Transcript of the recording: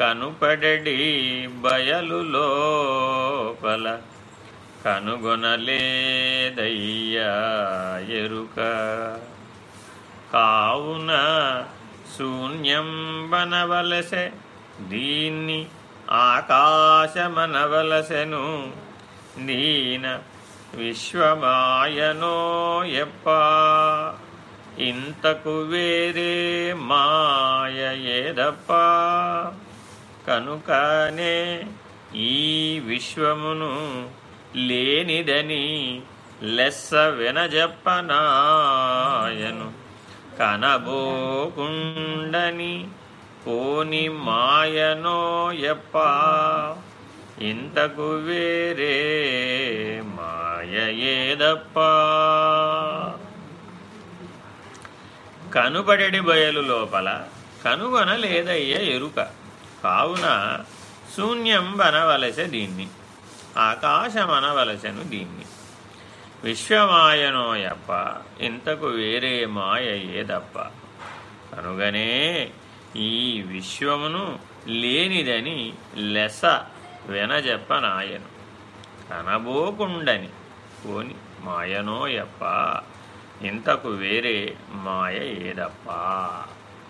కనుపడడి బయలు లోపల కనుగొనలేదయ్యా ఎరుక. కావున శూన్యం బనవలసె దీన్ని ఆకాశమనవలసెను. దీన విశ్వమాయనో ఎప్ప? ఇంతకు వేరే మాయ ఏదప్ప? కనుకనే ఈ విశ్వమును లేనిదని లెస్స వినజప్పనాయను. కనబోకుండని పోని మాయనో ఎప్ప ఇంతకు వేరే మాయ ఏదప్ప? కనుపడడి బయలు లోపల కనుగొనలేదయ్య ఎరుక. కావున శూన్యం బనవలస దీన్ని ఆకాశమనవలసెను దీన్ని. విశ్వమాయనోయప్ప ఇంతకు వేరే మాయ కనుగనే ఈ విశ్వమును లేనిదని లెస వెనజెప్పనాయను. కనబోకుండని పోని మాయనోయప్ప ఇంతకు వేరే మాయ ఏదప్పా